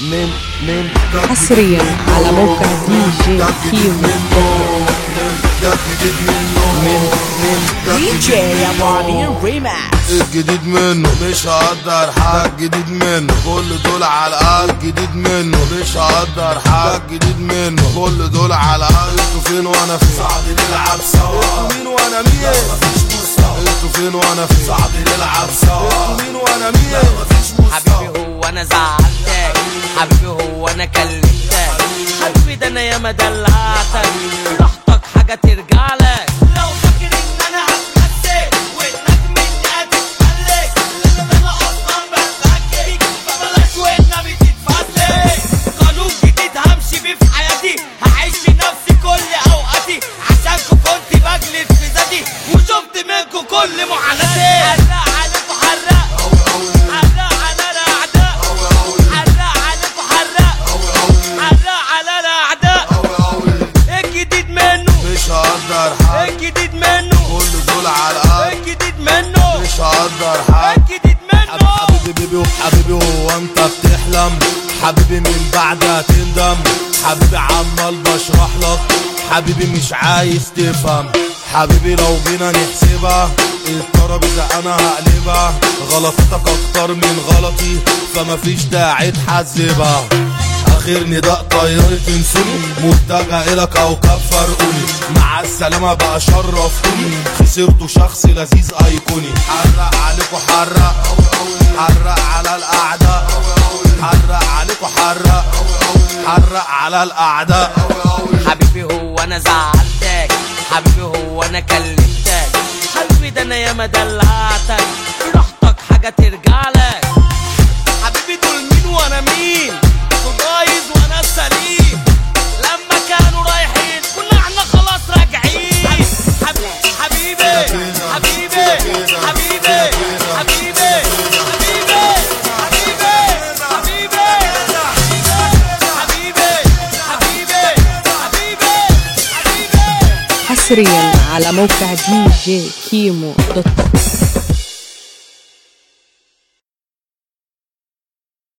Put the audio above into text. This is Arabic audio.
من من حصريا على موقع دي جي كيمو من دي جي يا بوني ريماكس الجديد منه مش هقدر حاجة. الجديد منه كل دول على الأقل جديد منه مش هقدر حاجة. الجديد منه كل دول على الأقل أنتوا فين وأنا فين؟ صعب نلعب سوا. أنتوا مين وأنا مين؟ مفيش مستوى أنتوا فين وأنا فين؟ صعب نلعب سوا. أنتوا مين وأنا مين؟ مفيش حبيبي هو أنا زعلتك حبيبي ده أنا ياما دلعتك. براحتك حاجة ترجع لك لو هقدر حاجة الجديد منه. كل دول على الأقل الجديد منه. مش هقدر حاجة الجديد منه. حبيبي بيبي وحبيبي هو أنت بتحلم. حبيبي من بعدها تندم. حبيبي عمال بشرح لك. حبيبي مش عايز تفهم. حبيبي لو جينا نحسبها الترابيزة أنا هقلبها. غلطتك أكتر من غلطي فما فيش داعي تحذبها اخر نداء طيارة تنسوني متجه إلى كوكب فرقوني. مع السلامة بقى شرفتوني. خسرتوا شخص لذيذ أيقوني. حرق عليكوا حرق. حرق على الأعداء. حرق عليكوا حرق. حرق على الأعداء. حبيبي هو أنا زعلتك. حبيبي هو أنا كلمتك. حبيبي ده أنا ياما دلعتك براحتك حاجة ترجع لك. حبيبي حصريا على موقع دي جي كيمو دوت كوم